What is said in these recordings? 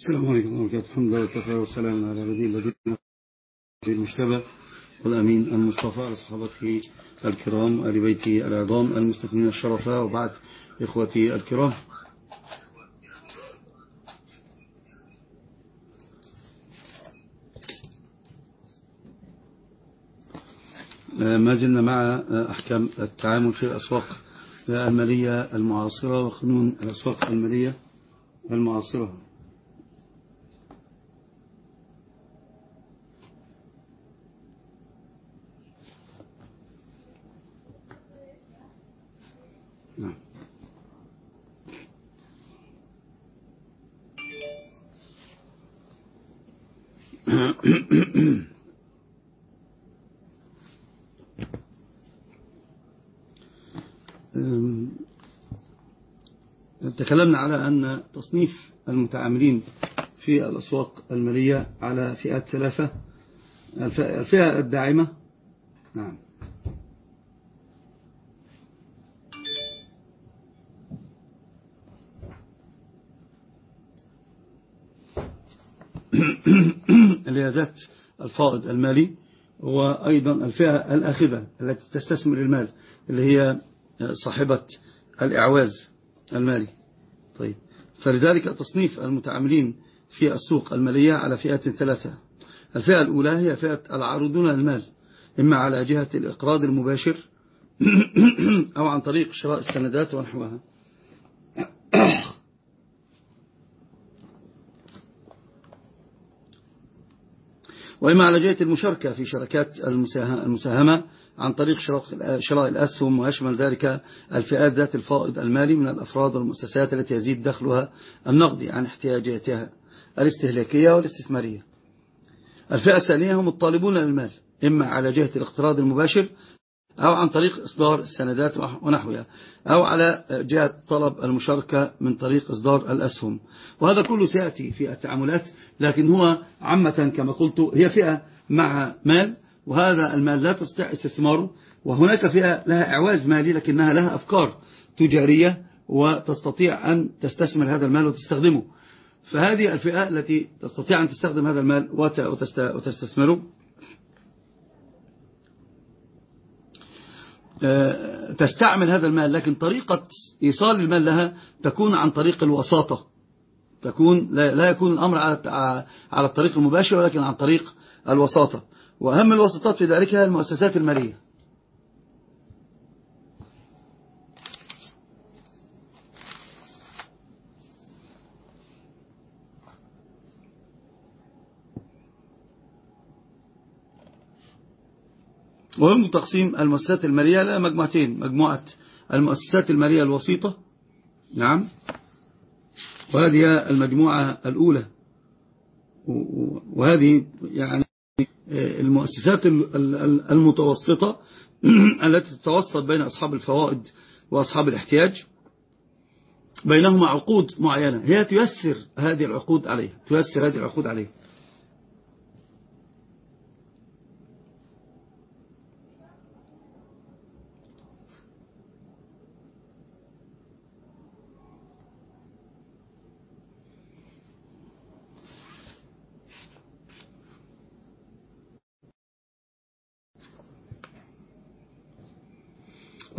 السلام عليكم ورحمة الله الحمد لله والسلام على بديل الذين المجتبى والأمين المصطفى على صحابته الكرام وآل بيته العظام المستثمرين الشرفاء وبعد إخوتي الكرام. ما زلنا مع أحكام التعامل في الأسواق المالية المعاصرة وقانون الأسواق المالية المعاصرة نعم تكلمنا على أن تصنيف المتعاملين في الأسواق المالية على فئات ثلاثة. الفئة الداعمة. نعم. اللي هي ذات الفائض المالي وأيضا الفئة الآخذة التي تستثمر المال اللي هي صاحبة الإعواز المالي. طيب. فلذلك تصنيف المتعاملين في السوق المالية على فئات ثلاثة. الفئة الأولى هي فئة العارضون المال إما على جهة الإقراض المباشر أو عن طريق شراء السندات ونحوها. وإما على جهة المشاركة في شركات المساهمة عن طريق شراء الأسهم ويشمل ذلك الفئات ذات الفائض المالي من الأفراد والمؤسسات التي يزيد دخلها النقدي عن احتياجاتها الاستهلاكية والاستثمارية. الفئة الثانية هم الطالبون للمال إما على جهة الاقتراض المباشر أو عن طريق إصدار السندات ونحوها أو على جهة طلب المشاركة من طريق إصدار الأسهم. وهذا كله سيأتي في التعاملات لكن هو عامة كما قلت هي فئة مع مال وهذا المال لا تستطيع استثماره وهناك فئة لها إعواز مالي لكنها لها أفكار تجارية وتستطيع أن تستثمر هذا المال وتستخدمه. فهذه الفئة التي تستطيع أن تستخدم هذا المال وتستثمره. تستعمل هذا المال لكن طريقة إيصال المال لها تكون عن طريق الوساطة. تكون لا يكون الأمر على الطريق المباشر ولكن عن طريق الوساطة. وأهم الوساطات في ذلك هي المؤسسات المالية. وهم تقسيم المؤسسات المالية إلى مجموعتين مجموعة المؤسسات المالية الوسيطة نعم وهذه المجموعة الأولى. وهذه يعني المؤسسات المتوسطة التي تتوسط بين أصحاب الفوائد وأصحاب الاحتياج. بينهما عقود معينة هي تيسر هذه العقود عليه تيسر هذه العقود عليه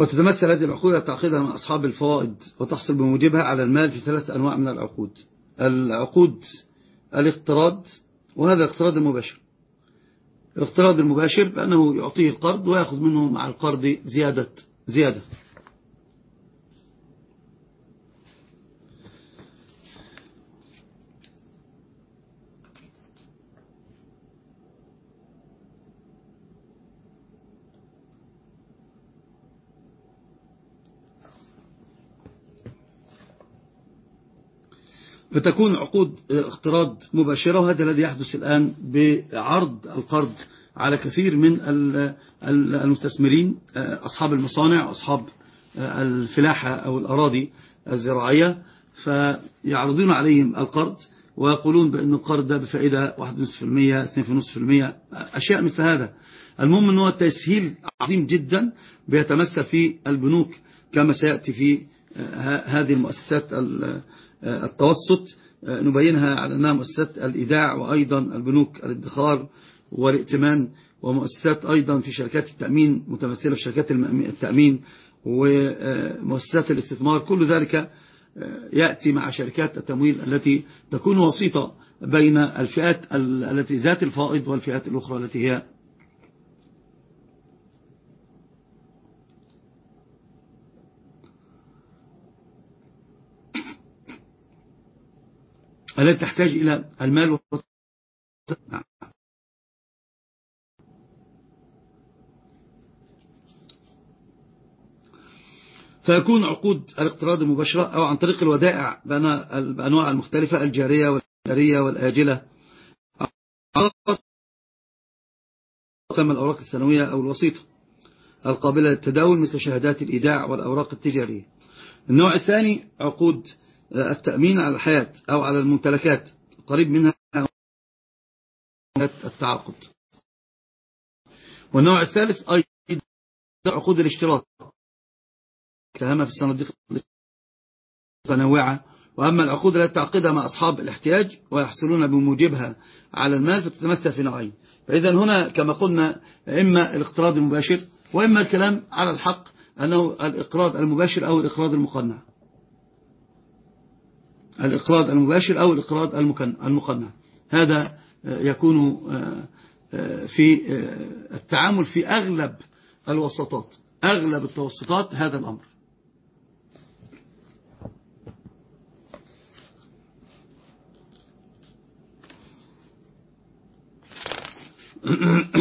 وتتمثل هذه العقود تعقيدها من أصحاب الفوائد وتحصل بموجبها على المال في ثلاث أنواع من العقود. العقود الاقتراض وهذا الاقتراض المباشر. الاقتراض المباشر بأنه يعطيه القرض ويأخذ منه مع القرض زيادة زيادة. فتكون عقود اقتراض مباشرة وهذا الذي يحدث الآن بعرض القرض على كثير من المستثمرين أصحاب المصانع وأصحاب الفلاحة أو الأراضي الزراعية. فيعرضون عليهم القرض ويقولون بأن القرض ده بفائدة 1.5% 2.5% أشياء مثل هذا. المهم أنه التسهيل عظيم جدا بيتمثل في البنوك كما سيأتي في هذه المؤسسات التوسط نبينها على أنها مؤسسات الإيداع وأيضا البنوك الادخار والائتمان ومؤسسات أيضا في شركات التأمين متمثلة في شركات التأمين ومؤسسات الاستثمار. كل ذلك يأتي مع شركات التمويل التي تكون وسيطة بين الفئات التي ذات الفائض والفئات الأخرى التي هي التي تحتاج إلى المال فيكون عقود الاقتراض المباشرة أو عن طريق الودائع بأنواع المختلفة الجارية والجارية والآجلة. تسمى الأوراق السنوية أو الوسيطة القابلة للتداول مثل شهادات الإيداع والأوراق التجارية. النوع الثاني عقود التأمين على الحياة أو على الممتلكات. قريب منها التعاقد. والنوع الثالث أيضا عقود الاشتراط ساهم في الصناديق متنوعة وأما العقود التي تعقدها مع أصحاب الاحتياج ويحصلون بموجبها على المال فتتمثل في نوعين. فإذا هنا كما قلنا إما الاقتراض المباشر وإما الكلام على الحق أنه الإقراض المباشر أو الإقراض المقنع. الإقراض المباشر أو الإقراض المقنع. هذا يكون في التعامل في أغلب الوسطات. أغلب التوسطات هذا الأمر. على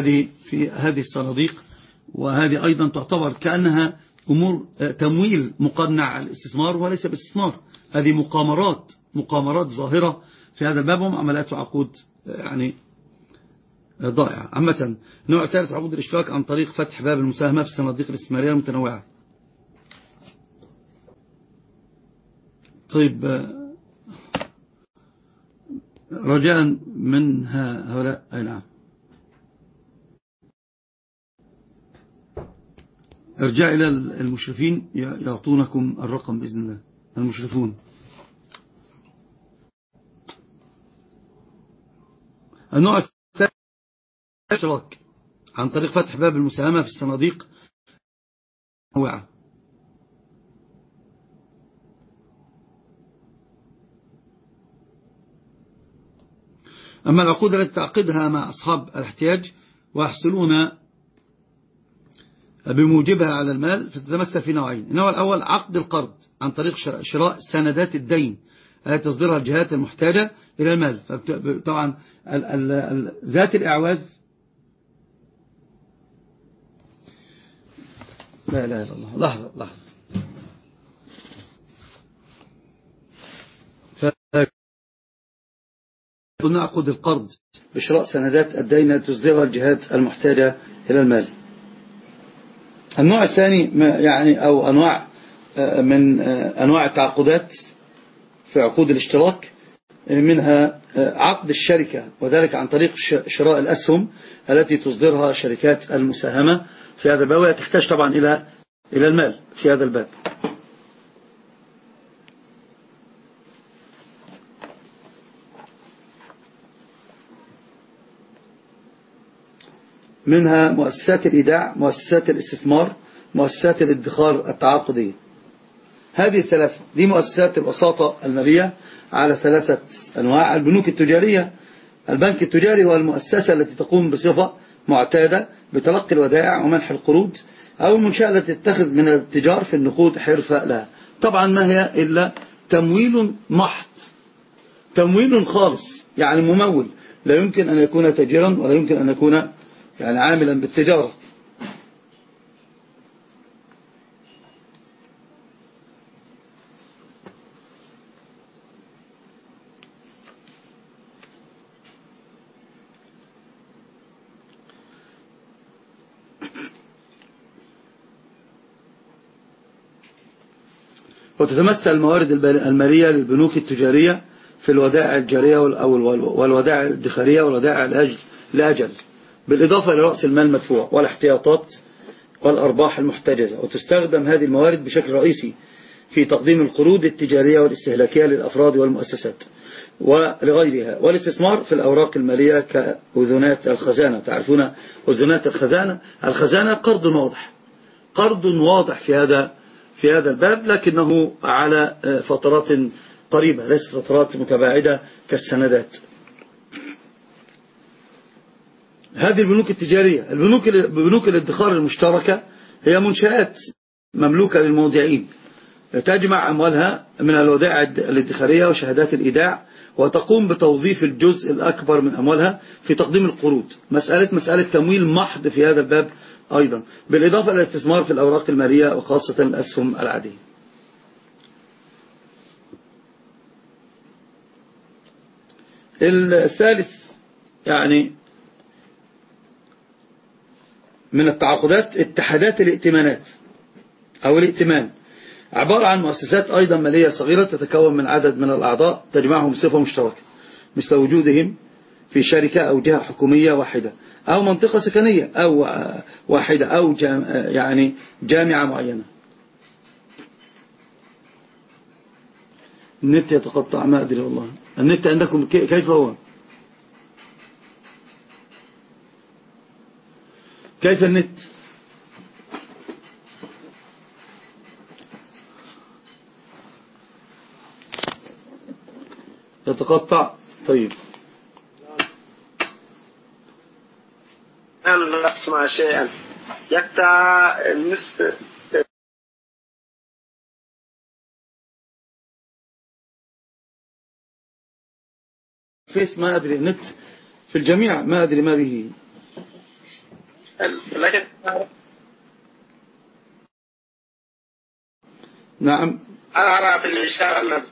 هذه في هذه الصناديق وهذه أيضا تعتبر كأنها أمور تمويل مقنع الاستثمار وليس باستثمار. هذه مقامرات مقامرات ظاهرة في هذا الباب ومعاملات وعقود يعني ضائعة. عامة نوع ثالث عقود الإشتراك عن طريق فتح باب المساهمة في الصناديق الاستثمارية المتنوعة. طيب رجاء من هؤلاء. أي نعم. ارجع إلى المشرفين يعطونكم الرقم بإذن الله. المشرفون. النوع الثالث عن طريق فتح باب المساهمة في الصناديق. نوعة أما العقود التي تعقدها مع أصحاب الاحتياج ويحصلون بموجبها على المال فتتمثل في نوعين. النوع الأول عقد القرض عن طريق شراء سندات الدين التي تصدرها الجهات المحتاجة إلى المال. طبعا ذات الإعواز لا لا لا الله. لحظة لحظة. نعقد القرض بشراء سندات الدين تصدرها الجهات المحتاجة إلى المال. النوع الثاني يعني أو أنواع من أنواع التعاقدات في عقود الاشتراك منها عقد الشركة وذلك عن طريق شراء الأسهم التي تصدرها شركات المساهمة في هذا الباب تحتاج طبعا إلى المال في هذا الباب. منها مؤسسات الإيداع مؤسسات الاستثمار مؤسسات الادخار التعاقدية. هذه الثلاثة دي مؤسسات الوساطة المالية على ثلاثة أنواع. البنوك التجارية البنك التجاري هو المؤسسة التي تقوم بصفة معتادة بتلقي الودائع ومنح القروض أو المنشأة التي تتخذ من التجار في النقود حرفة لها. طبعا ما هي إلا تمويل محض تمويل خالص يعني ممول. لا يمكن أن يكون تاجرا ولا يمكن أن يكون يعني عاملا بالتجارة. وتتمثل الموارد المالية للبنوك التجارية في الودائع الجارية والودائع الادخارية والودائع الأجل. بالإضافة إلى رأس المال المدفوع والاحتياطات والأرباح المحتجزة وتستخدم هذه الموارد بشكل رئيسي في تقديم القروض التجارية والاستهلاكية للأفراد والمؤسسات ولغيرها والاستثمار في الأوراق المالية كأذنات الخزانة. تعرفون أذنات الخزانة؟ الخزانة قرض واضح قرض واضح في هذا في هذا الباب لكنه على فترات قريبة ليست فترات متباعدة كالسندات. هذه البنوك التجارية البنوك بنوك الادخار المشتركة هي منشآت مملوكة للمودعين تجمع أموالها من الودائع الادخارية وشهادات الإيداع وتقوم بتوظيف الجزء الأكبر من أموالها في تقديم القروض. مسألة مسألة تمويل محض في هذا الباب أيضا. بالإضافة إلى الاستثمار في الأوراق المالية وخاصة الأسهم العادية. الثالث يعني من التعاقدات اتحادات الائتمانات أو الائتمان. عبارة عن مؤسسات أيضا مالية صغيرة تتكون من عدد من الأعضاء تجمعهم صفة مشتركة مثل وجودهم في شركة أو جهة حكومية واحدة أو منطقة سكنية أو واحدة أو جام يعني جامعة معينة. النت يتقطع ما أدري والله. النت عندكم كيف هو؟ كيف النت؟ يتقطع. طيب. أنا لا أسمع شيئا. يقطع النسبة فيس ما أدري النت في الجميع ما أدري ما به. نعم. أنا أرى في الإشارة أن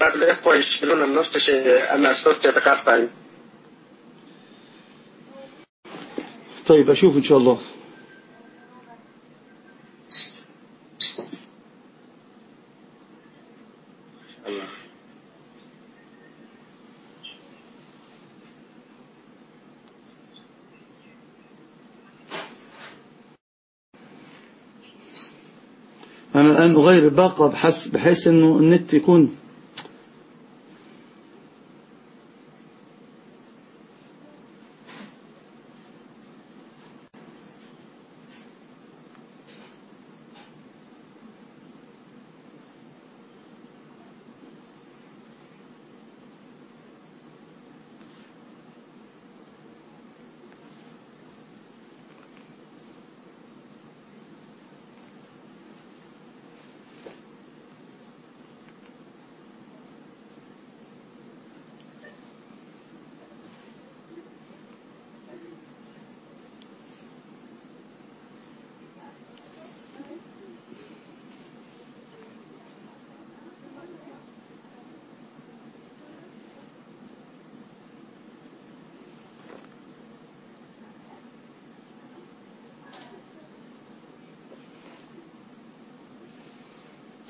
بعض الإخوة يشكلون نفس الشيء أن الصوت يتقطع. طيب أشوف إن شاء الله. الآن أغير الباقة بحيث, بحيث أنه النت يكون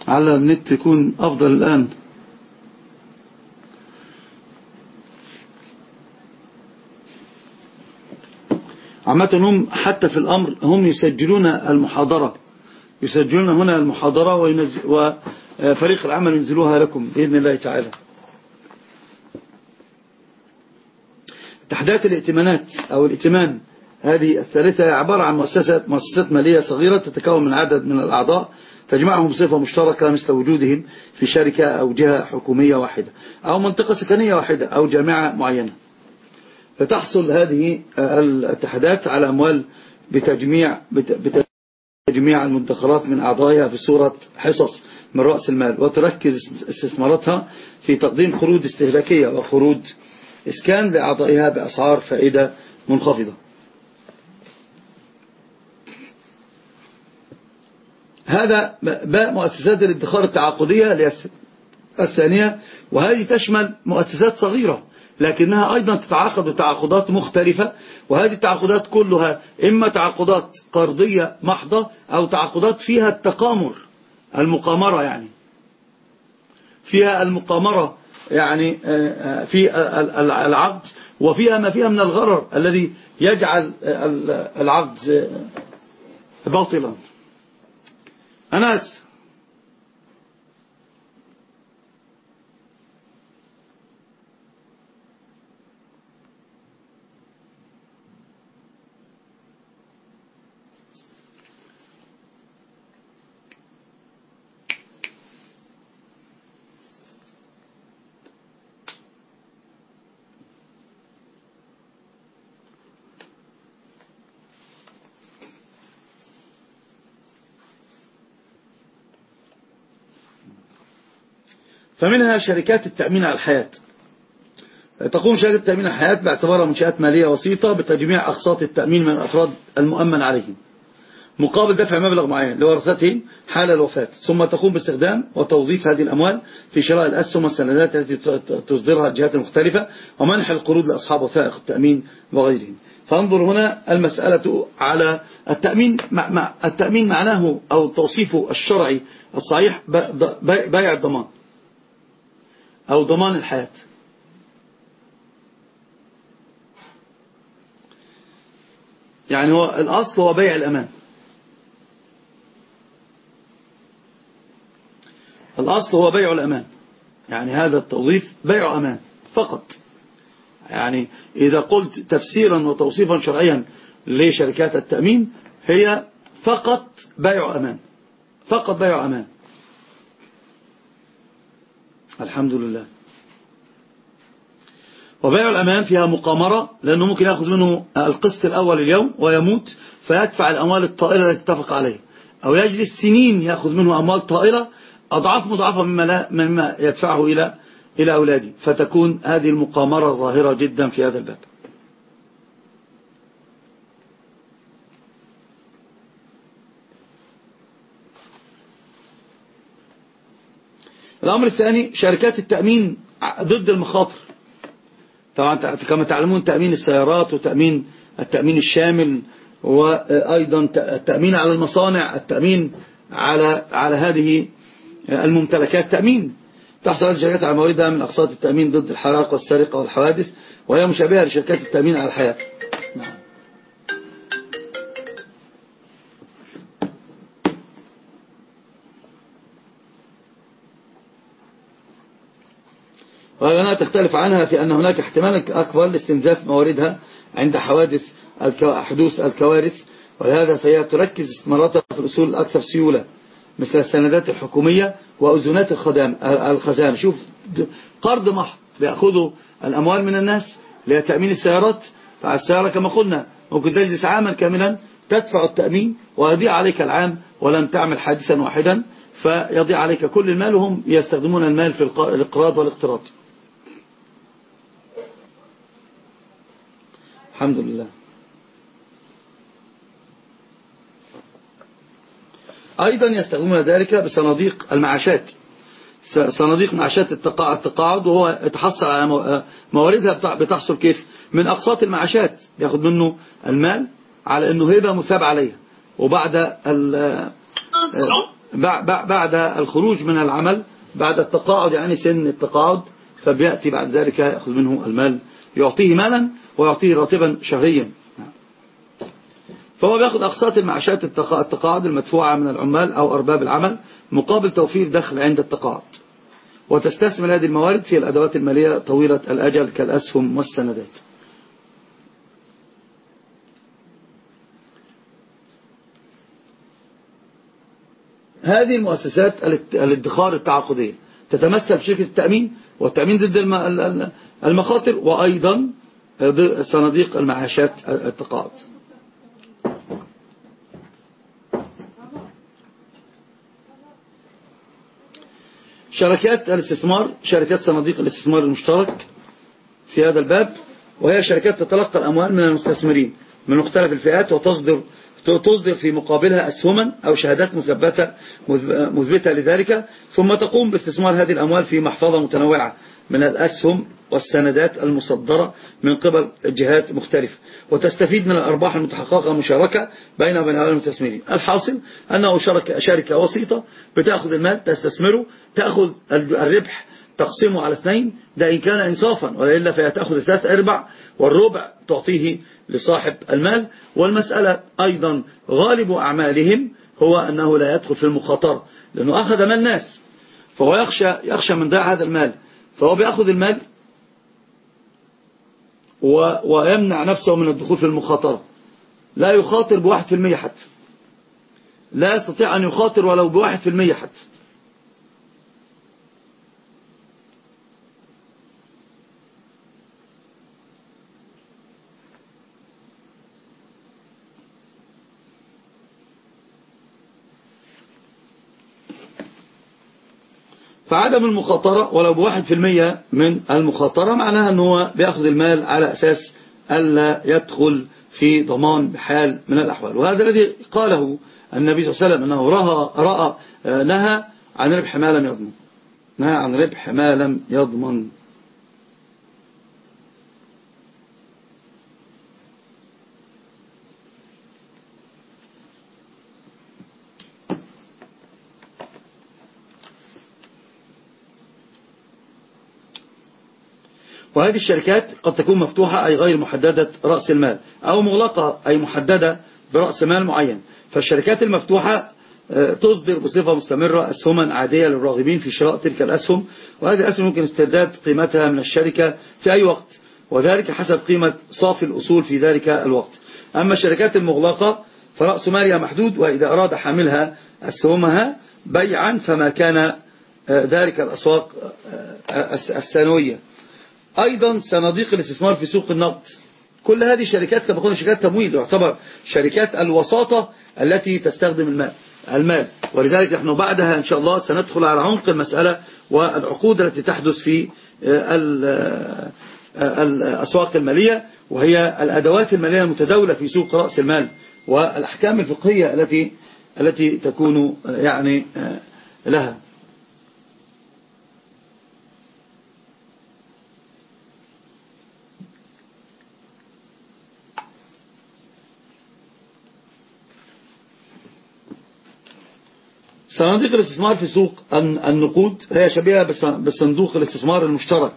على النت يكون أفضل الآن. عامة هم حتى في الأمر هم يسجلون المحاضرة. يسجلون هنا المحاضرة وفريق العمل ينزلوها لكم بإذن الله تعالى. تحديات الائتمانات أو الائتمان. هذه الثالثة عبارة عن مؤسسة مؤسسات مالية صغيرة تتكون من عدد من الأعضاء. تجمعهم بصفة مشتركة مثل وجودهم في شركة أو جهة حكومية واحدة أو منطقة سكنية واحدة أو جامعة معينة. فتحصل هذه الاتحادات على أموال بتجميع بتجميع المدخرات من أعضائها في صورة حصص من رأس المال وتركز استثماراتها في تقديم قروض استهلاكية وقروض إسكان لأعضائها بأسعار فائدة منخفضة. هذا باء مؤسسات الادخار التعاقدية الثانية وهذه تشمل مؤسسات صغيرة لكنها أيضا تتعاقد تعاقدات مختلفة وهذه التعاقدات كلها إما تعاقدات قرضية محضة أو تعاقدات فيها التقامر المقامرة يعني. فيها المقامرة يعني آه، في العقد وفيها ما فيها من الغرر الذي يجعل العقد باطلا. Anas فمنها شركات التأمين على الحياة. تقوم شركة التأمين على الحياة باعتبارها منشآت مالية وسيطة بتجميع أقساط التأمين من الأفراد المؤمن عليهم مقابل دفع مبلغ معين لورثتهم حال الوفاة ثم تقوم باستخدام وتوظيف هذه الأموال في شراء الأسهم والسندات التي تصدرها الجهات المختلفة ومنح القروض لأصحاب وثائق التأمين وغيرهم. فانظر هنا المسألة على التأمين مع التأمين معناه أو توصيفه الشرعي الصحيح بيع الضمان. أو ضمان الحياة. يعني هو الأصل هو بيع الأمان. الأصل هو بيع الأمان. يعني هذا التوظيف بيع أمان فقط. يعني إذا قلت تفسيرا وتوصيفا شرعيا لشركات التأمين هي فقط بيع أمان. فقط بيع أمان. الحمد لله. وبيع الأمان فيها مقامرة لأنه ممكن يأخذ منه القسط الأول اليوم ويموت فيدفع الأموال الطائلة التي اتفق عليها. أو يجلس سنين يأخذ منه أموال طائلة أضعاف مضاعفة مما, لا مما يدفعه إلى إلى أولاده. فتكون هذه المقامرة ظاهرة جدا في هذا الباب. الأمر الثاني شركات التأمين ضد المخاطر. طبعا كما تعلمون تأمين السيارات وتأمين التأمين الشامل وأيضا التأمين على المصانع التأمين على على هذه الممتلكات تأمين. تحصل الشركات على مواردها من أقساط التأمين ضد الحرائق والسرقة والحوادث وهي مشابهة لشركات التأمين على الحياة. وهنا تختلف عنها في أن هناك احتمال أكبر لاستنزاف مواردها عند حوادث حدوث الكوارث ولهذا فهي تركز مراتب في الأصول الأكثر سيولة مثل السندات الحكومية وأذونات الخزانة. شوف قرض محض بيأخذوا الأموال من الناس لتأمين السيارات فالسيارة كما قلنا ممكن تجلس عاما كاملا تدفع التأمين ويضيع عليك العام ولم تعمل حادثا واحدا فيضيع عليك كل المال وهم يستخدمون المال في الإقراض والإقتراض. الحمد لله. أيضا يستخدمون ذلك بصناديق المعاشات. صناديق معاشات التقاعد وهو يتحصل على مواردها بتحصل كيف؟ من أقساط المعاشات. ياخد منه المال على أنه هبة مثاب عليها. وبعد بعد الخروج من العمل بعد التقاعد يعني سن التقاعد فبيأتي بعد ذلك يأخذ منه المال. يعطيه مالا ويعطيه راتبا شهريا. فهو بياخد أقساط المعاشات التقاعد المدفوعة من العمال أو أرباب العمل مقابل توفير دخل عند التقاعد. وتستثمر هذه الموارد في الأدوات المالية طويلة الأجل كالأسهم والسندات. هذه المؤسسات الادخار التعاقدية تتمثل في شركة التأمين والتأمين ضد المخاطر وأيضا صناديق المعاشات التقاعد شركات الاستثمار شركات صناديق الاستثمار المشترك في هذا الباب وهي شركات تتلقى الأموال من المستثمرين من مختلف الفئات وتصدر تصدر في مقابلها أسهما أو شهادات مثبتة مثبتة لذلك ثم تقوم باستثمار هذه الأموال في محفظة متنوعة من الأسهم والسندات المصدرة من قبل جهات مختلفة. وتستفيد من الأرباح المتحققة مشاركة بين وبين المستثمرين الحاصل أنه شركة, شركة وسيطة بتأخذ المال تستثمره تأخذ الربح تقسمه على اثنين. ده إن كان إنصافا وإلا فهي تأخذ ثلاث أربع والربع تعطيه لصاحب المال. والمسألة أيضا غالب أعمالهم هو أنه لا يدخل في المخاطرة لأنه أخذ مال الناس فهو يخشى, يخشى من ضياع هذا المال فهو بيأخذ المال ويمنع نفسه من الدخول في المخاطرة. لا يخاطر بواحد في المية حتى. لا يستطيع أن يخاطر ولو بواحد في المية حتى. فعدم المخاطرة ولو بواحد في المية من المخاطرة معناها أنه بيأخذ المال على أساس ألا يدخل في ضمان بحال من الأحوال. وهذا الذي قاله النبي صلى الله عليه وسلم أنه رأى, رأى نهى عن ربح ما لم يضمن. نهى عن ربح ما لم يضمن. وهذه الشركات قد تكون مفتوحة أي غير محددة رأس المال أو مغلقة أي محددة برأس مال معين. فالشركات المفتوحة آه، تصدر بصفة مستمرة أسهما عادية للراغبين في شراء تلك الأسهم وهذه الأسهم ممكن استرداد قيمتها من الشركة في أي وقت وذلك حسب قيمة صافي الأصول في ذلك الوقت. أما الشركات المغلقة فرأس مالها محدود وإذا أراد حاملها أسهمها بيعا فما كان آه، ذلك الأسواق آه، السنوية. أيضا صناديق الاستثمار في سوق النقد. كل هذه الشركات كما قلنا شركات تمويل يعتبر شركات الوساطة التي تستخدم المال المال. ولذلك نحن بعدها إن شاء الله سندخل على عمق المسألة والعقود التي تحدث في آه، آه، الأسواق المالية وهي الأدوات المالية المتداولة في سوق رأس المال والأحكام الفقهية التي التي تكون يعني آه، لها. صناديق الاستثمار في سوق النقود هي شبيهة بصندوق الاستثمار المشترك.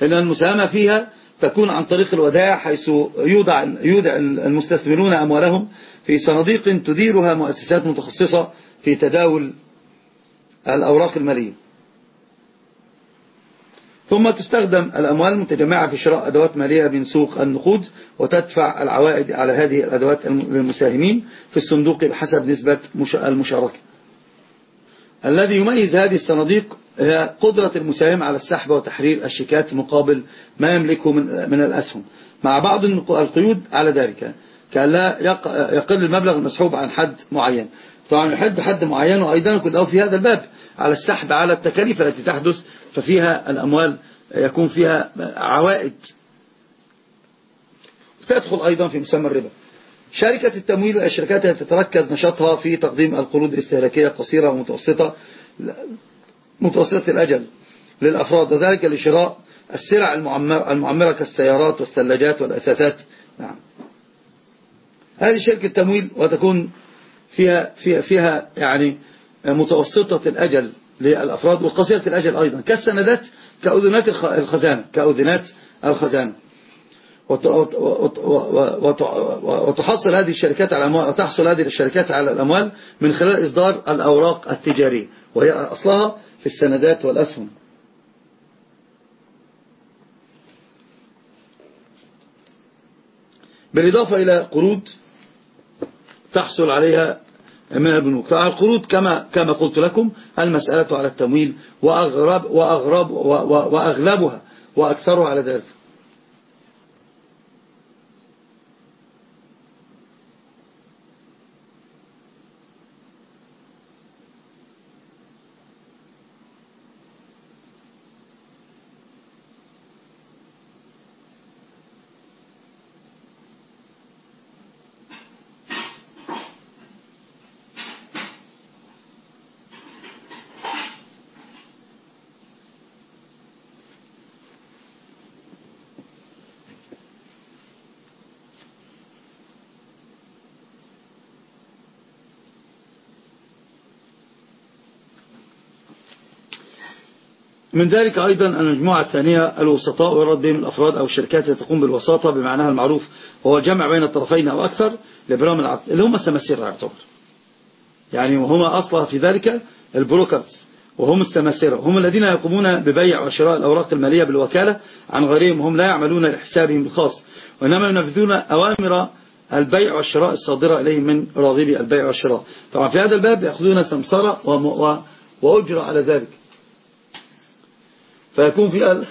لأن المساهمة فيها تكون عن طريق الودائع حيث يودع, يودع المستثمرون أموالهم في صناديق تديرها مؤسسات متخصصة في تداول الأوراق المالية. ثم تستخدم الأموال المتجمعة في شراء أدوات مالية من سوق النقود وتدفع العوائد على هذه الأدوات للمساهمين في الصندوق بحسب نسبة المشاركة. الذي يميز هذه الصناديق هي قدرة المساهم على السحب وتحرير الشيكات مقابل ما يملكه من, من الأسهم. مع بعض القيود على ذلك كأن لا يقل المبلغ المسحوب عن حد معين. طبعا يحد حد معين وأيضا يكون في هذا الباب على السحب على التكاليف التي تحدث ففيها الأموال يكون فيها عوائد. تدخل أيضا في مسمى الربا. شركة التمويل والشركات التي تتركز نشاطها في تقديم القروض الاستهلاكية قصيرة ومتوسطة متوسطة الأجل للأفراد وذلك لشراء السلع المعمرة كالسيارات والثلاجات والأثاثات. نعم. هذه شركة تمويل وتكون فيها, فيها, فيها يعني متوسطة الأجل للأفراد وقصيرة الأجل أيضا كالسندات كأذنات الخزانة كأذنات الخزانة. وتحصل هذه الشركات على الأموال وتحصل هذه الشركات على الأموال من خلال إصدار الأوراق التجارية وهي أصلها في السندات والأسهم. بالإضافة إلى قروض تحصل عليها من البنوك. القروض كما كما قلت لكم المسألة على التمويل وأغرب وأغرب وأغلبها وأكثرها على ذلك. من ذلك أيضا المجموعة الثانية الوسطاء ويرد بهم الأفراد أو الشركات التي تقوم بالوساطة بمعناها المعروف وهو الجمع بين الطرفين أو أكثر لبرام العقد اللي هم السماسير يعتبر يعني وهم أصلا في ذلك البروكرز. وهم السماسرة هم الذين يقومون ببيع وشراء الأوراق المالية بالوكالة عن غيرهم هم لا يعملون لحسابهم الخاص. وإنما ينفذون أوامر البيع والشراء الصادرة إليهم من راغبي البيع والشراء. طبعا في هذا الباب يأخذون سمسرة وأجرى على ذلك. فيكون في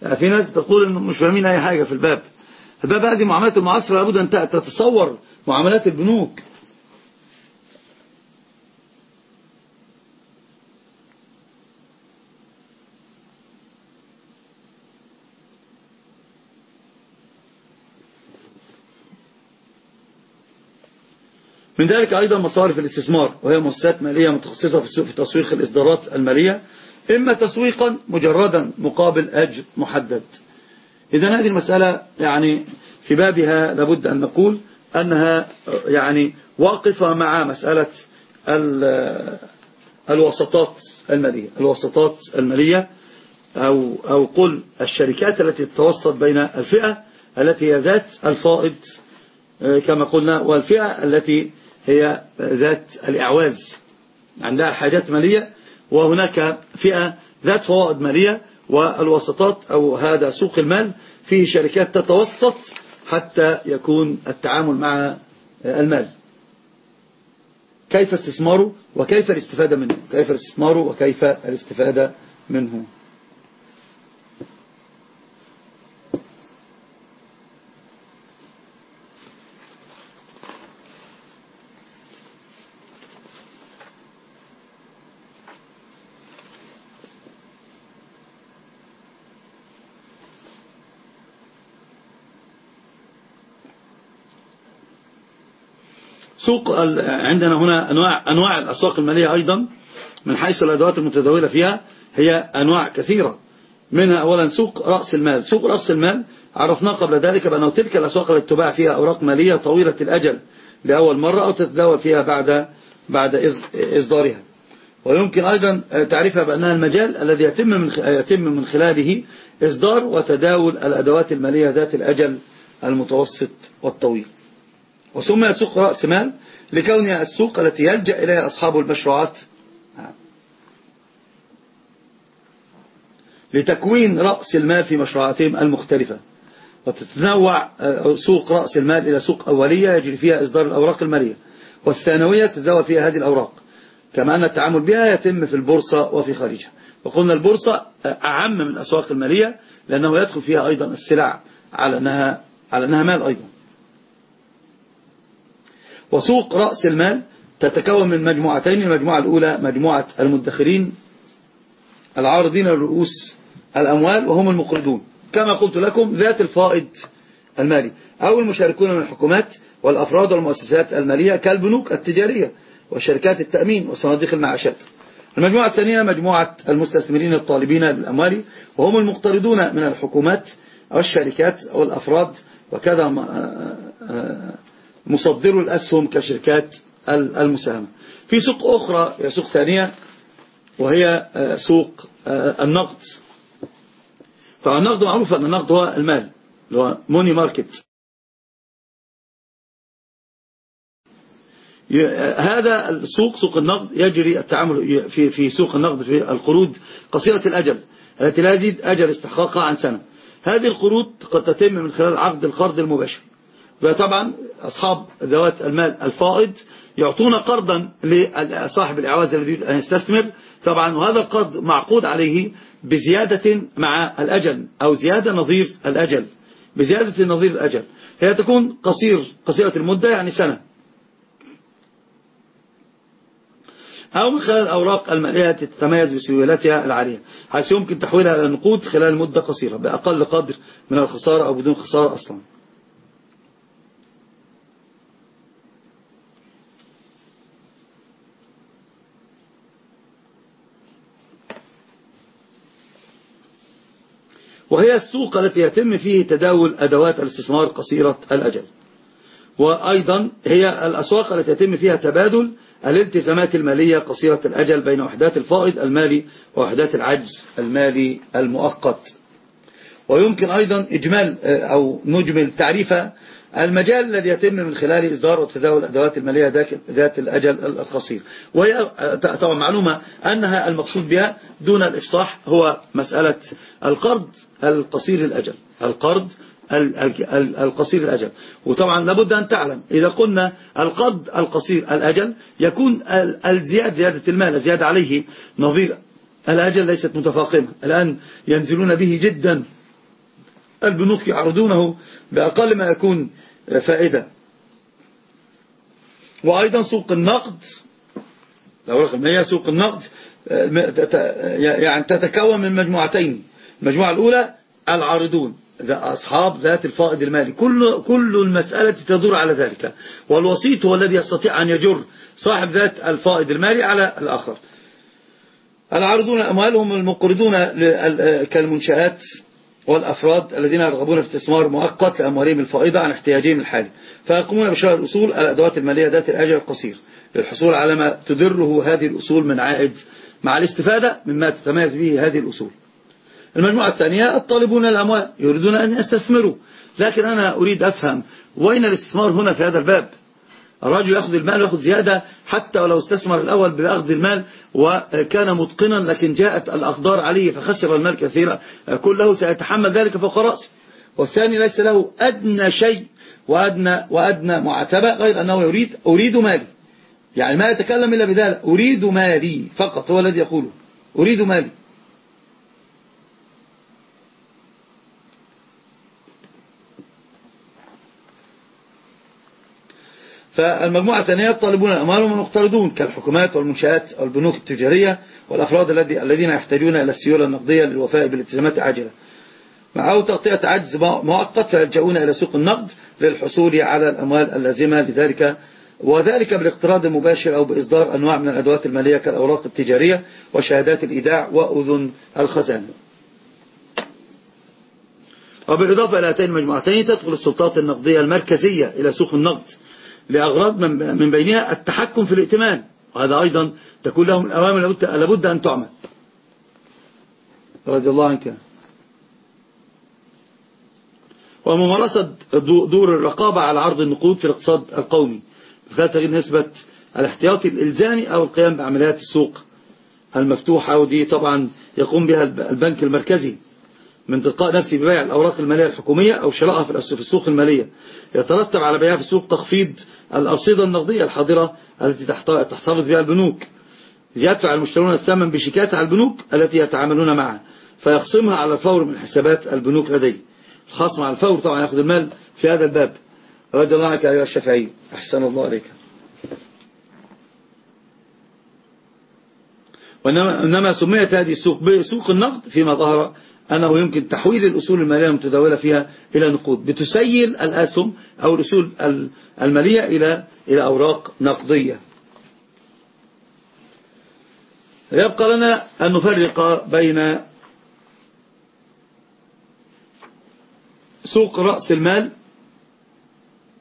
في ناس تقول إنه مش فاهمين أي حاجة في الباب. الباب هذه معاملات المعاصرة لابد أن تتصور معاملات البنوك. من ذلك أيضا مصارف الاستثمار وهي مؤسسات مالية متخصصة في تسويق الإصدارات المالية. إما تسويقا مجردا مقابل أجر محدد. إذا هذه المسألة يعني في بابها لابد أن نقول أنها يعني واقفة مع مسألة الوسطات المالية. الوسطات المالية أو, أو قل الشركات التي تتوسط بين الفئة التي هي ذات الفائض كما قلنا والفئة التي هي ذات الإعواز. عندها حاجات مالية وهناك فئة ذات فوائد مالية والوسطات أو هذا سوق المال فيه شركات تتوسط حتى يكون التعامل مع المال. كيف استثماره وكيف الاستفادة منه؟ كيف الاستثمار وكيف الاستفادة منه؟ سوق عندنا هنا أنواع, أنواع الأسواق المالية أيضا من حيث الأدوات المتداولة فيها هي أنواع كثيرة. منها أولا سوق رأس المال. سوق رأس المال عرفناه قبل ذلك بأنه تلك الأسواق التي تباع فيها أوراق مالية طويلة الأجل لأول مرة أو تتداول فيها بعد بعد إصدارها. ويمكن أيضا تعريفها بأنها المجال الذي يتم من يتم من خلاله إصدار وتداول الأدوات المالية ذات الأجل المتوسط والطويل. وسميت سوق رأس مال لكونها السوق التي يلجأ إليها أصحاب المشروعات. لتكوين رأس المال في مشروعاتهم المختلفة. وتتنوع سوق رأس المال إلى سوق أولية يجري فيها إصدار الأوراق المالية. والثانوية تتداول فيها هذه الأوراق. كما أن التعامل بها يتم في البورصة وفي خارجها. وقلنا البورصة أعم من الأسواق المالية لأنه يدخل فيها أيضا السلع على أنها, على أنها مال أيضا. وسوق رأس المال تتكون من مجموعتين المجموعة الأولى مجموعة المدخرين العارضين لرؤوس الأموال وهم المقرضون. كما قلت لكم ذات الفائض المالي أو المشاركون من الحكومات والأفراد والمؤسسات المالية كالبنوك التجارية وشركات التأمين وصناديق المعاشات. المجموعة الثانية مجموعة المستثمرين الطالبين للأموال وهم المقترضون من الحكومات والشركات والأفراد وكذا مصدر الأسهم كشركات المساهمة. في سوق أخرى هي سوق ثانية وهي سوق النقد. فالنقد معروف أن النقد هو المال اللي هو موني ماركت هذا السوق سوق النقد يجري التعامل في في سوق النقد في القروض قصيرة الأجل التي لا يزيد أجل استحقاقها عن سنة. هذه القروض قد تتم من خلال عقد القرض المباشر. طبعا أصحاب ذوات المال الفائض يعطون قرضا لصاحب الإعواز الذي يريد أن يستثمر. طبعا وهذا القرض معقود عليه بزيادة مع الأجل أو زيادة نظير الأجل. بزيادة نظير الأجل. هي تكون قصير قصيرة المدة يعني سنة. أو من خلال الأوراق المالية تتميز بسيولتها العالية حيث يمكن تحويلها إلى نقود خلال مدة قصيرة بأقل قدر من الخسارة أو بدون خسارة أصلا. وهي السوق التي يتم فيه تداول أدوات الاستثمار قصيرة الأجل. وأيضا هي الأسواق التي يتم فيها تبادل الالتزامات المالية قصيرة الأجل بين وحدات الفائض المالي ووحدات العجز المالي المؤقت. ويمكن أيضا إجمال أو نجمل تعريف المجال الذي يتم من خلال إصدار وتداول الأدوات المالية ذات الأجل القصير. وهي طبعا معلومة أنها المقصود بها دون الإفصاح هو مسألة القرض القصير الأجل القرض القصير الأجل وطبعا لابد أن تعلم إذا قلنا القرض القصير الأجل يكون الزيادة زيادة المال الزيادة عليه نظير. الأجل ليست متفاقمة. الآن ينزلون به جدا. البنوك يعرضونه بأقل ما يكون فائدة. وأيضا سوق النقد لو رقم هي سوق النقد يعني تتكون من مجموعتين. المجموعة الأولى العارضون أصحاب ذات الفائض المالي. كل, كل المسألة تدور على ذلك. والوسيط هو الذي يستطيع أن يجر صاحب ذات الفائض المالي على الآخر. العارضون أموالهم المقرضون كالمنشآت. والأفراد الذين يرغبون في استثمار مؤقت لأموالهم الفائضة عن احتياجهم الحالي فيقومون بشراء الأصول الأدوات المالية ذات الأجل القصير للحصول على ما تدره هذه الأصول من عائد مع الاستفادة مما تتميز به هذه الأصول. المجموعة الثانية الطالبون الأموال يريدون أن يستثمروا لكن أنا أريد أفهم وين الاستثمار هنا في هذا الباب؟ الرجل يأخذ المال ويأخذ زيادة حتى ولو استثمر الأول بأخذ المال وكان متقنا لكن جاءت الأقدار عليه فخسر المال كثيرا. كله سيتحمل ذلك فوق رأسه. والثاني ليس له أدنى شيء وأدنى, وأدنى معتبة غير أنه يريد أريد مالي. يعني ما يتكلم إلا بذلك أريد مالي فقط هو الذي يقوله. أريد مالي. فالمجموعة الثانية يطالبون أموالهم المقترضون كالحكومات والمنشآت والبنوك التجارية والأفراد الذين يحتاجون إلى السيولة النقدية للوفاء بالالتزامات عاجلة. أو تغطية عجز مؤقت فيلجؤون إلى سوق النقد للحصول على الأموال اللازمة لذلك وذلك بالاقتراض المباشر أو بإصدار أنواع من الأدوات المالية كالأوراق التجارية وشهادات الإيداع وأذن الخزانة. وبالإضافة إلى هاتين المجموعتين تدخل السلطات النقدية المركزية إلى سوق النقد لأغراض من بينها التحكم في الائتمان. وهذا أيضا تكون لهم الأوامر لابد أن تعمل. رضي الله عنك. وممارسة دور الرقابة على عرض النقود في الاقتصاد القومي تغيير نسبة الاحتياطي الإلزامي أو القيام بعمليات السوق المفتوحة ودي طبعا يقوم بها البنك المركزي. من تلقاء نفسه ببيع الأوراق المالية الحكومية أو شرائها في السوق المالية. يترتب على بيعها في السوق تخفيض الأرصدة النقدية الحاضرة التي تحتفظ بها البنوك. يدفع المشترون الثمن بشيكات على البنوك التي يتعاملون معها فيخصمها على الفور من حسابات البنوك لديه. الخصم على الفور طبعا يأخذ المال في هذا الباب. رضي الله عنك أيها الشافعي. أحسن الله عليك وإنما سميت هذه السوق بسوق النقد فيما ظهر أنه يمكن تحويل الأصول المالية المتداولة فيها إلى نقود بتسيل الأسهم أو الأصول المالية إلى إلى أوراق نقدية. يبقى لنا أن نفرق بين سوق رأس المال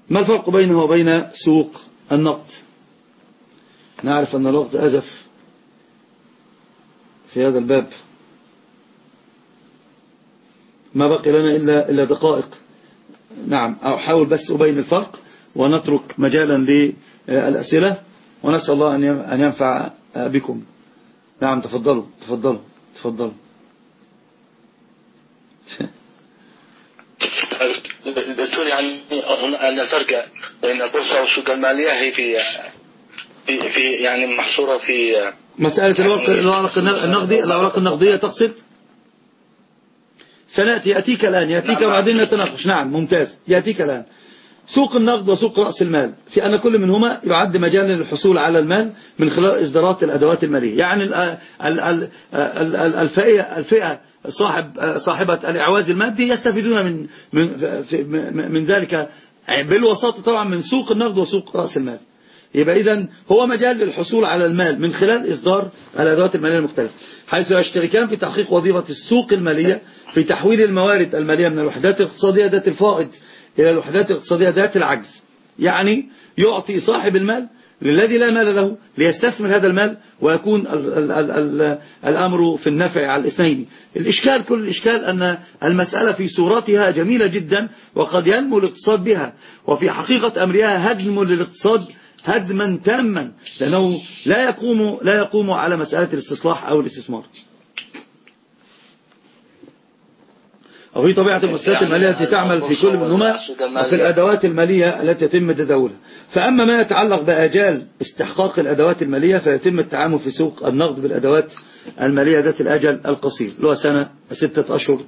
ما الفرق بينه وبين سوق النقد؟ نعرف أن الوقت أزف في هذا الباب. ما بقي لنا إلا, إلا دقائق. نعم. أحاول بس أبين الفرق ونترك مجالا للأسئلة ونسأل الله أن ينفع بكم. نعم. تفضلوا. تفضلوا. تفضلوا. دكتور يعني أن الفرق بين البورصة والسوق المالية هي في في, في يعني محصورة في مسألة الأوراق النقدية الأوراق النقدية تقصد؟ سنأتي يأتيك الآن يأتيك وبعدين نتناقش. نعم ممتاز. يأتيك الآن. سوق النقد وسوق رأس المال. في أن كل منهما يعد مجالا للحصول على المال من خلال إصدارات الأدوات المالية. يعني الفئة, الفئة صاحب صاحبة الإعواز المادي يستفيدون من من من ذلك. بالوساطة طبعا من سوق النقد وسوق رأس المال. يبقى إذا هو مجال للحصول على المال من خلال إصدار الأدوات المالية المختلفة. حيث يشتركان في تحقيق وظيفة السوق المالية في تحويل الموارد المالية من الوحدات الاقتصادية ذات الفائض إلى الوحدات الاقتصادية ذات العجز. يعني يعطي صاحب المال للذي لا مال له ليستثمر هذا المال ويكون ال ال ال ال الأمر في النفع على الاثنين. الإشكال كل الإشكال أن المسألة في صورتها جميلة جدا وقد ينمو الاقتصاد بها. وفي حقيقة أمرها هدم للاقتصاد هدما تاما لأنه لا يقوم, لا يقوم على مسألة الاستصلاح أو الاستثمار. وفي طبيعة المؤسسات المالية التي تعمل في كل منهما وفي الأدوات المالية التي يتم تداولها. فأما ما يتعلق بأجال استحقاق الأدوات المالية فيتم التعامل في سوق النقد بالأدوات المالية ذات الأجل القصير اللي هو سنة ستة أشهر.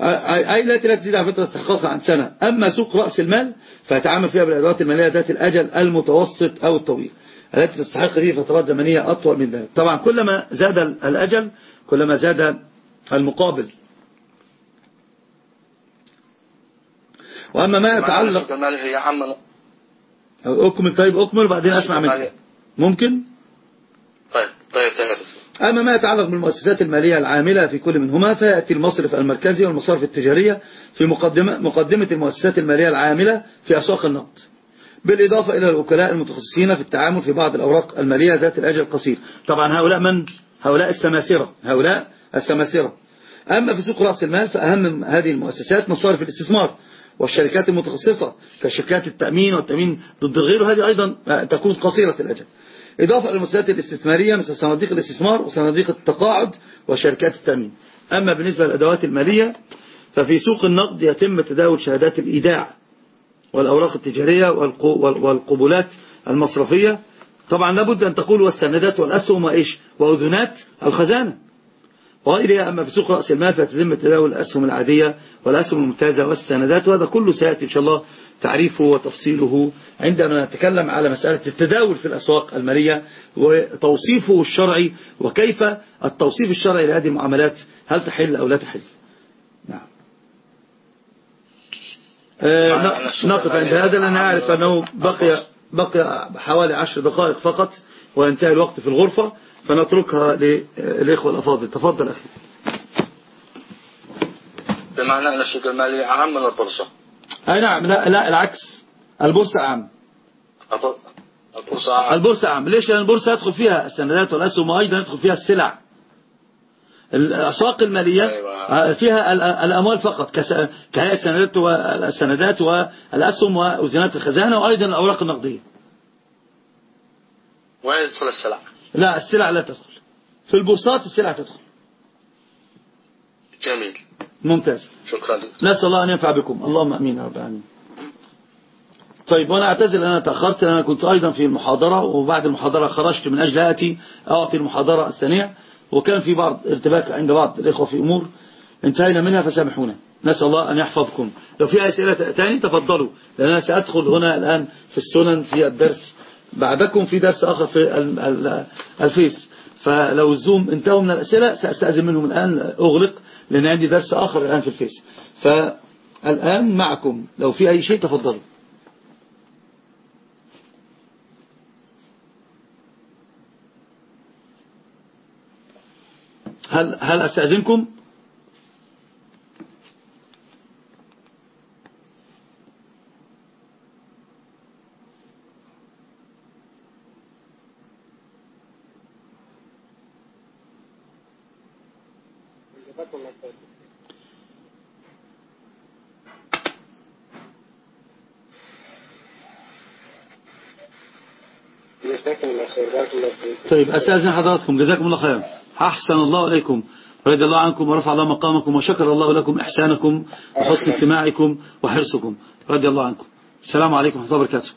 أي التي لا تزيد على فترة استحقاقها عن سنة أما سوق رأس المال فيتعامل فيها بالأدوات المالية ذات الأجل المتوسط أو الطويل التي تستحق فيه فترات زمنية أطول من ذلك طبعا كلما زاد الأجل كلما زاد المقابل وأما ما يتعلق أكمل طيب أكمل وبعدين أسمع منك. ممكن؟ طيب طيب طيب أما ما يتعلق بالمؤسسات المالية العاملة في كل منهما فيأتي المصرف المركزي والمصارف التجارية في مقدمة, مقدمة المؤسسات المالية العاملة في أسواق النقد بالإضافة إلى الوكلاء المتخصصين في التعامل في بعض الأوراق المالية ذات الأجل القصير. طبعا هؤلاء من؟ هؤلاء السماسرة. هؤلاء السماسرة. أما في سوق رأس المال فأهم هذه المؤسسات مصارف الاستثمار. والشركات المتخصصة كشركات التأمين والتأمين ضد غيره هذه أيضا تكون قصيرة الأجل. إضافة للمؤسسات الاستثمارية مثل صناديق الاستثمار وصناديق التقاعد وشركات التأمين. أما بالنسبة للأدوات المالية ففي سوق النقد يتم تداول شهادات الإيداع والأوراق التجارية والقبولات المصرفية. طبعا لابد أن تقول والسندات والأسهم وإيش؟ وأذنات الخزانة. وغيرها أما في سوق رأس المال فتتم تداول الأسهم العادية والأسهم الممتازة والسندات وهذا كله سيأتي إن شاء الله تعريفه وتفصيله عندما نتكلم على مسألة التداول في الأسواق المالية وتوصيفه الشرعي وكيف التوصيف الشرعي لهذه المعاملات هل تحل أو لا تحل؟ نعم. آه نقف عند هذا لأن أعرف أنه بقي, بقي حوالي عشر دقائق فقط وينتهي الوقت في الغرفة. فنتركها للإخوة الأفاضل. تفضل أخي. بمعنى أن السوق المالي أعم من البورصة؟ أي نعم لا, لا العكس. البورصة أعم البورصة أعم البورصة أعم ليش؟ لأن البورصة يدخل فيها السندات والأسهم وأيضا يدخل فيها السلع. الأسواق المالية أيوة. فيها الأموال فقط كهيئة السندات والسندات والأسهم ووزنات الخزانة وأيضا الأوراق النقدية. ويدخل السلع؟ لا السلع لا تدخل. في البورصات السلع تدخل. جميل. ممتاز. شكرا. نسأل الله أن ينفع بكم. اللهم أمين يا رب العالمين. طيب وأنا أعتذر أنا تأخرت أنا كنت أيضا في المحاضرة وبعد المحاضرة خرجت من أجل آتي أعطي المحاضرة الثانية وكان في بعض ارتباك عند بعض الإخوة في أمور انتهينا منها فسامحونا. نسأل الله أن يحفظكم. لو في أسئلة تاني تفضلوا لأن أنا سأدخل هنا الآن في السنن في الدرس. بعدكم في درس آخر في الفيس. فلو الزوم انتهوا من الأسئلة سأستأذن منهم الآن أغلق لأن عندي درس آخر الآن في الفيس. فالآن معكم. لو في أي شيء تفضلوا. هل هل أستأذنكم؟ طيب أستاذن حضراتكم جزاكم الله خيرا. أحسن الله إليكم. رضي الله عنكم ورفع الله مقامكم وشكر الله لكم إحسانكم وحسن استماعكم وحرصكم. رضي الله عنكم. السلام عليكم ورحمة الله وبركاته.